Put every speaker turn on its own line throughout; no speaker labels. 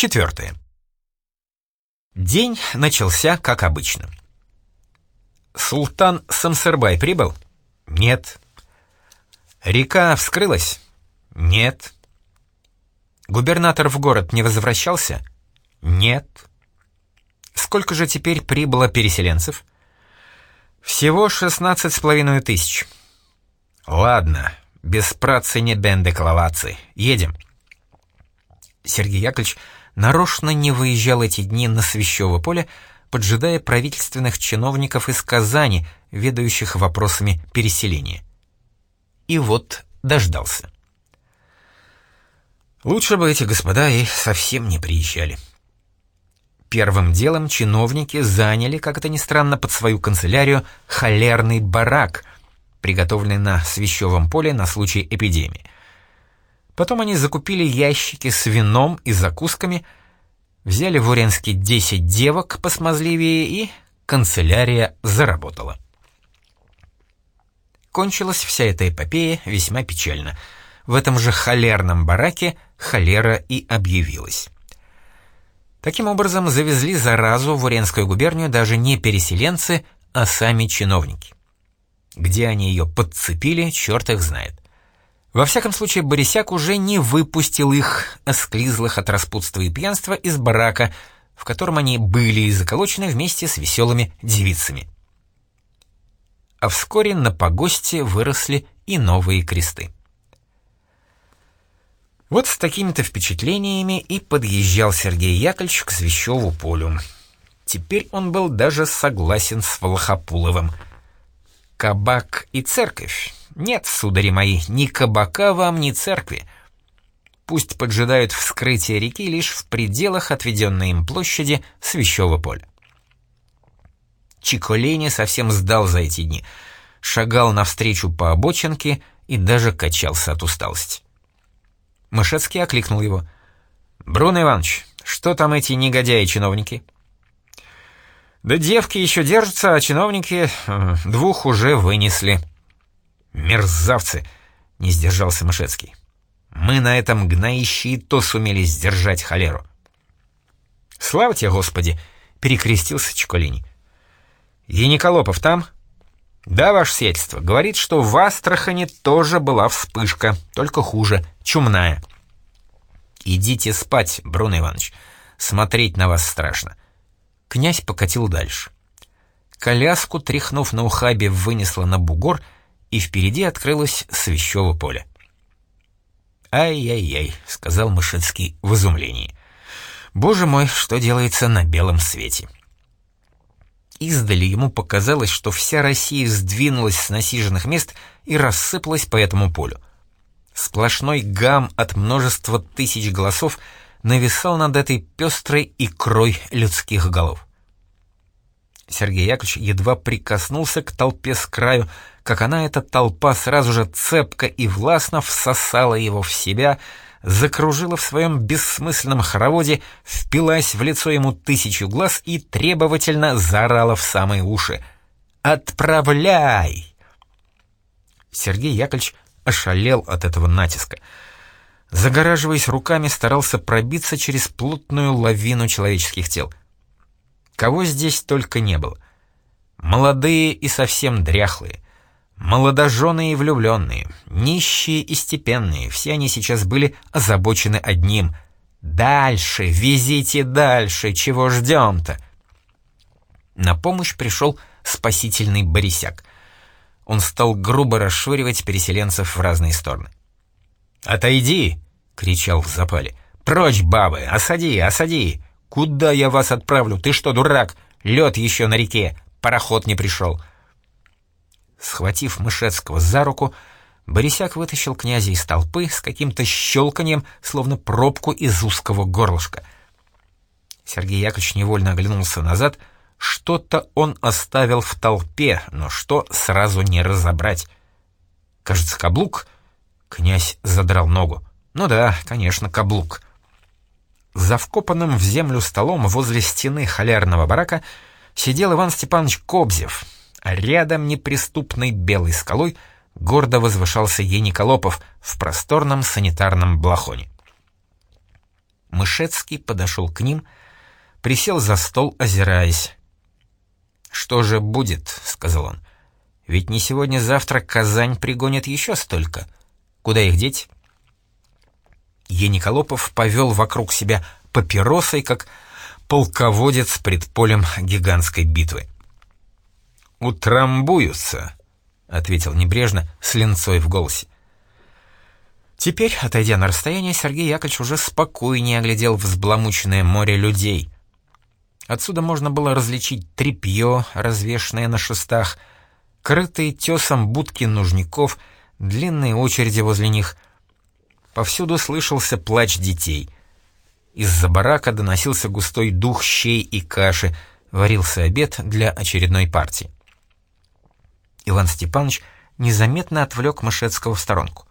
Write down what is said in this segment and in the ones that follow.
Четвертое. День начался как обычно. Султан Самсырбай прибыл? Нет. Река вскрылась? Нет. Губернатор в город не возвращался? Нет. Сколько же теперь прибыло переселенцев? Всего шестнадцать с половиной тысяч. Ладно, без працы не бен клавации. Едем. Сергей Яковлевич нарочно не выезжал эти дни на Свящево поле, поджидая правительственных чиновников из Казани, ведающих вопросами переселения. И вот дождался. Лучше бы эти господа и совсем не приезжали. Первым делом чиновники заняли, как это ни странно, под свою канцелярию холерный барак, приготовленный на Свящевом поле на случай эпидемии. Потом они закупили ящики с вином и закусками, взяли в Уренске 10 девок посмазливее и канцелярия заработала. Кончилась вся эта эпопея весьма печально. В этом же холерном бараке холера и объявилась. Таким образом, завезли заразу в Уренскую губернию даже не переселенцы, а сами чиновники. Где они ее подцепили, черт их знает. Во всяком случае, Борисяк уже не выпустил их, осклизлых от распутства и пьянства, из барака, в котором они были заколочены вместе с веселыми девицами. А вскоре на погосте выросли и новые кресты. Вот с такими-то впечатлениями и подъезжал Сергей Яковлевич к Свящеву полю. Теперь он был даже согласен с Волохопуловым. Кабак и церковь нет, судари мои, ни кабака вам, ни церкви. Пусть поджидают вскрытие реки лишь в пределах отведенной им площади Свящего поля. Чиколени совсем сдал за эти дни, шагал навстречу по обочинке и даже качался от усталости. Мышецкий окликнул его. «Бруно Иванович, что там эти негодяи-чиновники?» «Да девки еще держатся, а чиновники э, двух уже вынесли», «Мерзавцы!» — не сдержался Мышецкий. «Мы на этом гноище и то сумели сдержать холеру». «Слава тебе, Господи!» — перекрестился Чеколини. «Ениколопов там?» «Да, ваше сельство. Говорит, что в Астрахане тоже была вспышка, только хуже, чумная». «Идите спать, Бруно Иванович. Смотреть на вас страшно». Князь покатил дальше. Коляску, тряхнув на ухабе, вынесла на бугор — и впереди открылось свящево поле. «Ай-яй-яй», — сказал Мышецкий в изумлении. «Боже мой, что делается на белом свете!» Издали ему показалось, что вся Россия сдвинулась с насиженных мест и рассыпалась по этому полю. Сплошной гам от множества тысяч голосов нависал над этой пестрой икрой людских голов. Сергей Яковлевич едва прикоснулся к толпе с краю, как она, эта толпа, сразу же цепко и властно всосала его в себя, закружила в своем бессмысленном хороводе, впилась в лицо ему тысячу глаз и требовательно заорала в самые уши. «Отправляй!» Сергей Яковлевич ошалел от этого натиска. Загораживаясь руками, старался пробиться через плотную лавину человеческих тел. Кого здесь только не было. Молодые и совсем дряхлые, молодоженые и влюбленные, нищие и степенные, все они сейчас были озабочены одним — «Дальше, везите дальше, чего ждем-то?» На помощь пришел спасительный Борисяк. Он стал грубо расшвыривать переселенцев в разные стороны. «Отойди!» — кричал в запале. «Прочь, бабы! Осади, осади! «Куда я вас отправлю? Ты что, дурак? Лед еще на реке, пароход не пришел». Схватив Мышецкого за руку, Борисяк вытащил князя из толпы с каким-то щелканием, словно пробку из узкого горлышка. Сергей Яковлевич невольно оглянулся назад. Что-то он оставил в толпе, но что сразу не разобрать. Кажется, каблук? Князь задрал ногу. Ну да, конечно, каблук. За вкопанным в землю столом возле стены холерного барака сидел Иван Степанович Кобзев, а рядом неприступной белой скалой гордо возвышался Ениколопов в просторном санитарном блохоне. Мышецкий подошел к ним, присел за стол, озираясь. «Что же будет?» — сказал он. «Ведь не сегодня-завтра Казань пригонит еще столько. Куда их деть?» Ениколопов повел вокруг себя папиросой, как полководец пред полем гигантской битвы. «Утрамбуются», — ответил небрежно, с линцой в голосе. Теперь, отойдя на расстояние, Сергей Яковлевич уже спокойнее оглядел взбаламученное море людей. Отсюда можно было различить тряпье, развешанное на шестах, крытые тесом будки нужников, длинные очереди возле них. Повсюду слышался плач детей. Из-за барака доносился густой дух щей и каши, варился обед для очередной партии. Иван Степанович незаметно отвлек Мышецкого в сторонку.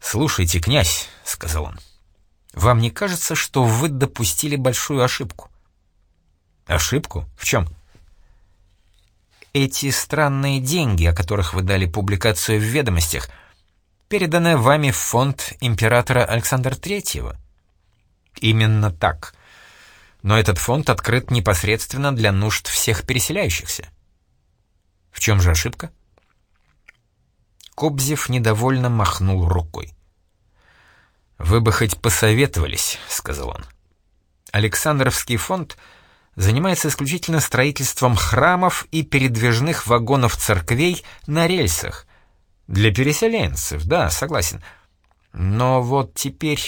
«Слушайте, князь», — сказал он, — «вам не кажется, что вы допустили большую ошибку?» «Ошибку? В чем?» «Эти странные деньги, о которых вы дали публикацию в ведомостях, переданы вами в фонд императора Александра Третьего». «Именно так. Но этот фонд открыт непосредственно для нужд всех переселяющихся». «В чем же ошибка?» Кобзев недовольно махнул рукой. «Вы бы хоть посоветовались», — сказал он. «Александровский фонд занимается исключительно строительством храмов и передвижных вагонов церквей на рельсах. Для переселенцев, да, согласен. Но вот теперь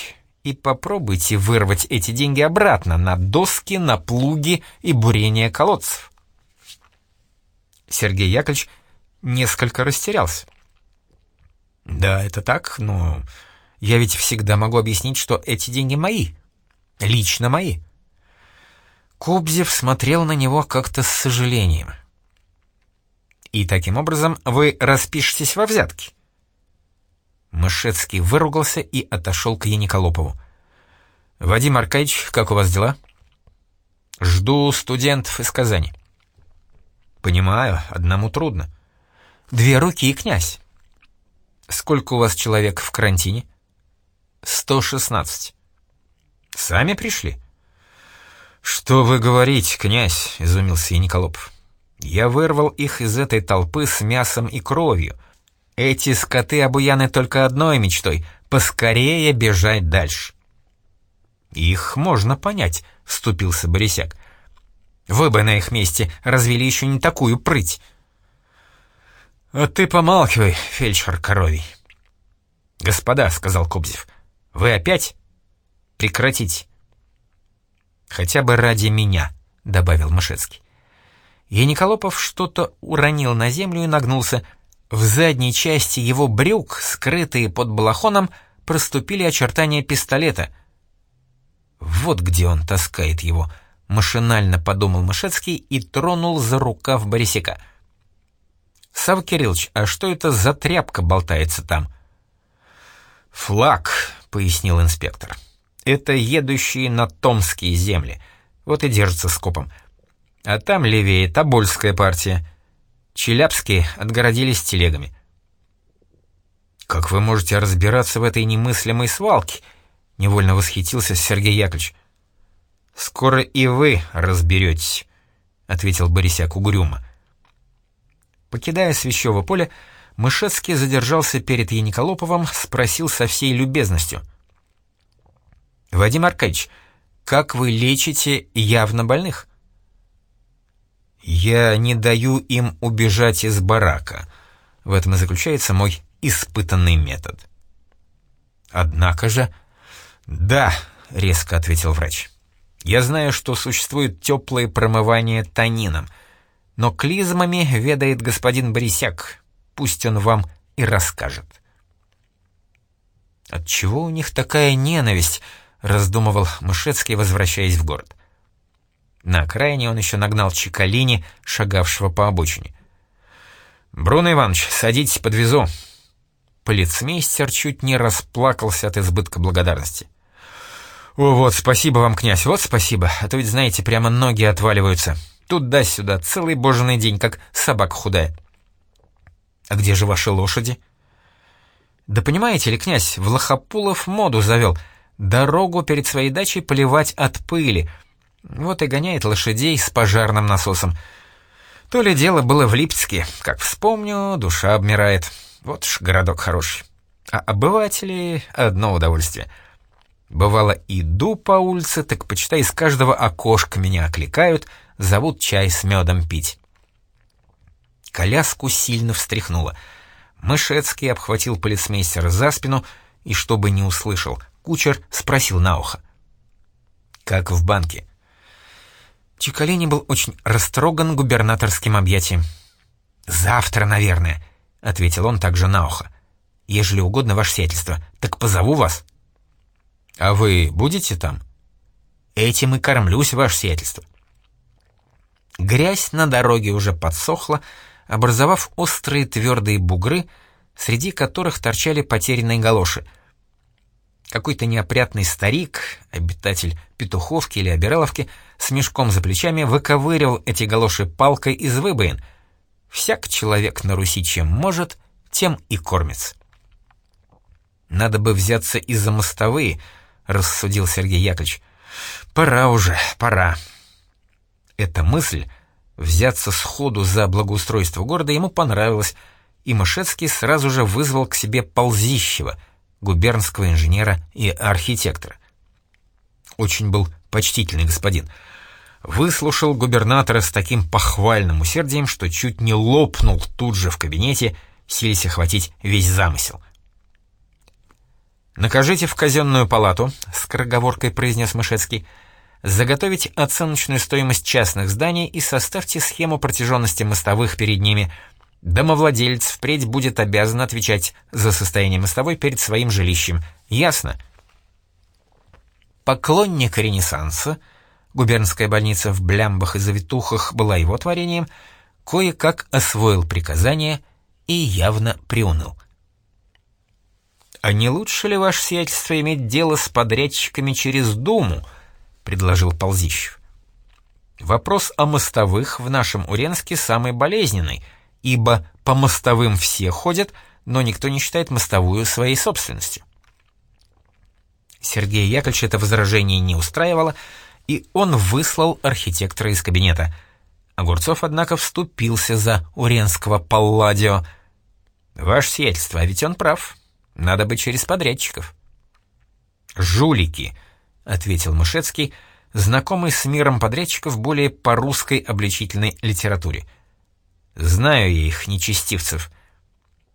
и попробуйте вырвать эти деньги обратно на доски, на плуги и бурение колодцев». Сергей Яковлевич несколько растерялся. «Да, это так, но я ведь всегда могу объяснить, что эти деньги мои. Лично мои». Кобзев смотрел на него как-то с сожалением. «И таким образом вы распишетесь во взятке?» Мышецкий выругался и отошел к Яниколопову. «Вадим Аркадьевич, как у вас дела?» «Жду студентов из Казани». «Понимаю, одному трудно». «Две руки, князь». Сколько у вас человек в карантине? 116. Сами пришли? Что вы говорите, князь, изумился Николопов. Я вырвал их из этой толпы с мясом и кровью. Эти скоты обуяны только одной мечтой — поскорее бежать дальше. «Их можно понять», — вступился Борисяк. «Вы бы на их месте развели еще не такую прыть». «А ты помалкивай, фельдшер коровий». «Господа», — сказал Кобзев, — «вы опять? Прекратите». «Хотя бы ради меня», — добавил Мышецкий. Яниколопов что-то уронил на землю и нагнулся. В задней части его брюк, скрытые под балахоном, проступили очертания пистолета. «Вот где он таскает его», — машинально подумал Мышецкий и тронул за рукав Борисяка. «Сав Кириллович, а что это за тряпка болтается там?» «Флаг», — пояснил инспектор. «Это едущие на Томские земли. Вот и держатся скопом. А там левее Тобольская партия. Челябские отгородились телегами». «Как вы можете разбираться в этой немыслимой свалке?» — невольно восхитился Сергей Яковлевич. «Скоро и вы разберетесь», — ответил Борисяк угрюмо. Покидая Свящево поле, Мышецкий задержался перед Яниколоповым, спросил со всей любезностью. «Вадим Аркадьевич, как вы лечите явно больных?» «Я не даю им убежать из барака. В этом и заключается мой испытанный метод». «Однако же...» «Да», — резко ответил врач. «Я знаю, что существует теплое промывание танином, но клизмами ведает господин Борисяк, пусть он вам и расскажет. «Отчего у них такая ненависть?» — раздумывал Мышецкий, возвращаясь в город. На окраине он еще нагнал Чекалини, шагавшего по обочине. «Бруно Иванович, садитесь, подвезу». Полицмейстер чуть не расплакался от избытка благодарности. «О, вот, спасибо вам, князь, вот спасибо, а то ведь, знаете, прямо ноги отваливаются. Туда-сюда, целый боженый день, как собака худая». «А где же ваши лошади?» «Да понимаете ли, князь, Влахопулов моду завел. дорогу перед своей дачей поливать от пыли. Вот и гоняет лошадей с пожарным насосом. То ли дело было в Липецке. Как вспомню, душа обмирает. Вот ж городок хороший. А обыватели — одно удовольствие. Бывало, иду по улице, так почитай, из каждого окошка меня окликают, зовут чай с медом пить. Коляску сильно встряхнуло. Мышецкий обхватил полицмейстера за спину и, чтобы не услышал, кучер спросил на ухо. «Как в банке?» Чекалини был очень растроган губернаторским объятием. «Завтра, наверное», — ответил он также на ухо. «Ежели угодно, ваше сиятельство, так позову вас». «А вы будете там?» «Этим и кормлюсь, ваше сиятельство». Грязь на дороге уже подсохла, образовав острые твердые бугры, среди которых торчали потерянные галоши. Какой-то неопрятный старик, обитатель Петуховки или Обираловки, с мешком за плечами выковыривал эти галоши палкой из выбоин. Всяк человек на Руси чем может, тем и кормится. «Надо бы взяться и за мостовые», — рассудил Сергей Яковлевич. «Пора уже, пора». Эта мысль Взяться сходу за благоустройство города ему понравилось, и Мышецкий сразу же вызвал к себе Ползищева, губернского инженера и архитектора. Очень был почтительный господин. Выслушал губернатора с таким похвальным усердием, что чуть не лопнул тут же в кабинете, силясь охватить весь замысел. «Накажите в казенную палату», — скороговоркой произнес Мышецкий, — Заготовить оценочную стоимость частных зданий и составьте схему протяженности мостовых перед ними. Домовладелец впредь будет обязан отвечать за состояние мостовой перед своим жилищем. Ясно? Поклонник Ренессанса, губернская больница в блямбах и завитухах была его творением, кое-как освоил приказание и явно приуныл. «А не лучше ли, ваше сиятельство, иметь дело с подрядчиками через Думу?» предложил Ползищев. Вопрос о мостовых в нашем Уренске самый болезненный, ибо по мостовым все ходят, но никто не считает мостовую своей собственностью. Сергея Яковлевича это возражение не устраивало, и он выслал архитектора из кабинета. Огурцов, однако, вступился за Уренского Палладио. «Ваше сиятельство, а ведь он прав. Надо бы через подрядчиков». «Жулики!» ответил Мышецкий, знакомый с миром подрядчиков более по русской обличительной литературе. «Знаю их, нечестивцев.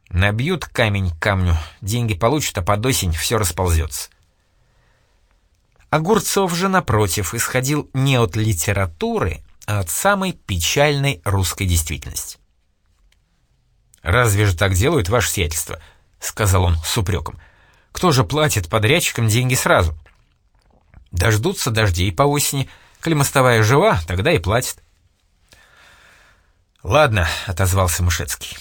Набьют камень к камню, деньги получат, а под осень все расползется». Огурцов же, напротив, исходил не от литературы, а от самой печальной русской действительности. «Разве же так делают ваше сиятельство?» — сказал он с упреком. «Кто же платит подрядчикам деньги сразу?» Дождутся дождей по осени. Коли мостовая жива, тогда и платит. «Ладно», — отозвался Мышецкий.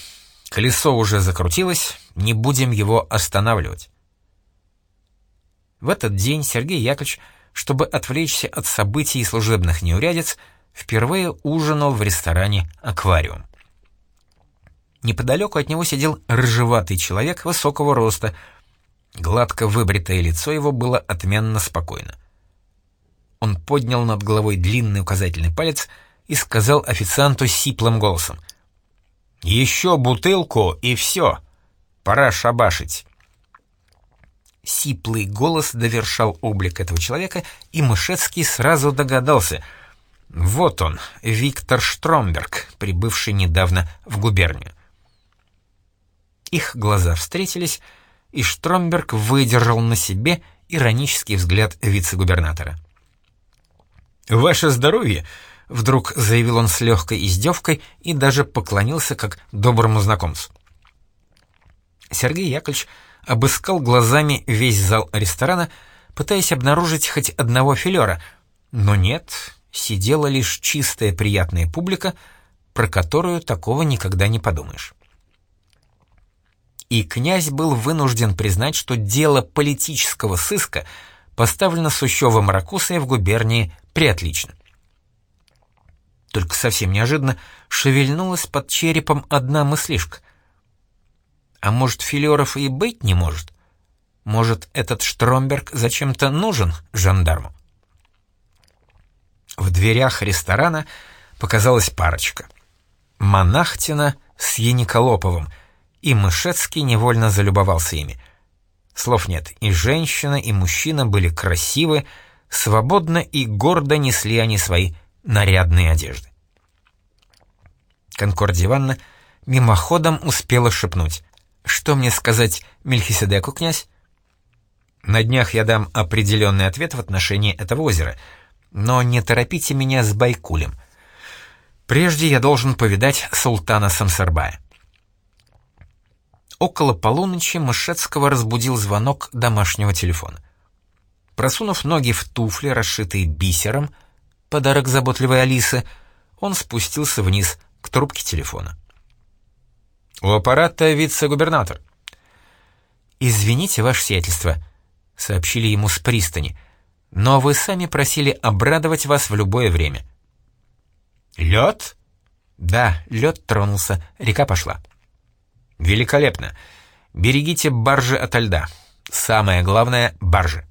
«Колесо уже закрутилось, не будем его останавливать». В этот день Сергей Яковлевич, чтобы отвлечься от событий и служебных неурядиц, впервые ужинал в ресторане «Аквариум». Неподалеку от него сидел рыжеватый человек высокого роста. Гладко выбритое лицо его было отменно спокойно. Он поднял над головой длинный указательный палец и сказал официанту сиплым голосом. «Еще бутылку и все. Пора шабашить». Сиплый голос довершал облик этого человека, и Мышецкий сразу догадался. Вот он, Виктор Штромберг, прибывший недавно в губернию. Их глаза встретились, и Штромберг выдержал на себе иронический взгляд вице-губернатора. «Ваше здоровье!» — вдруг заявил он с легкой издевкой и даже поклонился как доброму знакомцу. Сергей Яковлевич обыскал глазами весь зал ресторана, пытаясь обнаружить хоть одного филера, но нет, сидела лишь чистая приятная публика, про которую такого никогда не подумаешь. И князь был вынужден признать, что дело политического сыска поставлено Сущевым Ракусой в губернии приотлично. Только совсем неожиданно шевельнулась под черепом одна мыслишка. А может, Филеров и быть не может? Может, этот Штромберг зачем-то нужен жандарму? В дверях ресторана показалась парочка. Монахтина с Яниколоповым, и Мышецкий невольно залюбовался ими. Слов нет, и женщина, и мужчина были красивы, свободно и гордо несли они свои нарядные одежды. Конкордия Ивановна мимоходом успела шепнуть. «Что мне сказать Мельхиседеку, князь?» «На днях я дам определенный ответ в отношении этого озера, но не торопите меня с Байкулем. Прежде я должен повидать султана Самсарбая». Около полуночи Мышецкого разбудил звонок домашнего телефона. Просунув ноги в туфли, расшитые бисером, подарок заботливой Алисы, он спустился вниз к трубке телефона. «У аппарата вице-губернатор». «Извините, ваше сиятельство», — сообщили ему с пристани, «но вы сами просили обрадовать вас в любое время».
«Лед?»
«Да, лед тронулся, река пошла».
«Великолепно. Берегите баржи ото льда. Самое главное — баржи».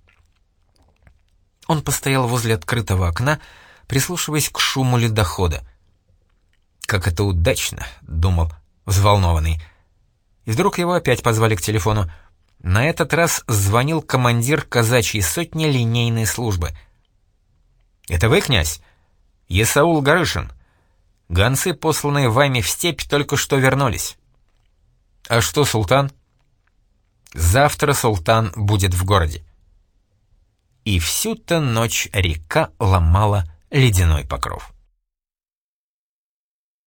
Он постоял возле открытого окна, прислушиваясь к шуму ледохода. «Как это удачно!» — думал взволнованный. И вдруг его опять позвали к телефону. На этот раз звонил командир казачьей сотни линейной службы.
«Это вы, князь? Есаул Гарышин. Гонцы, посланные вами в степь, только что вернулись». «А что, султан?» «Завтра султан будет в городе». И всю-то ночь река ломала ледяной покров.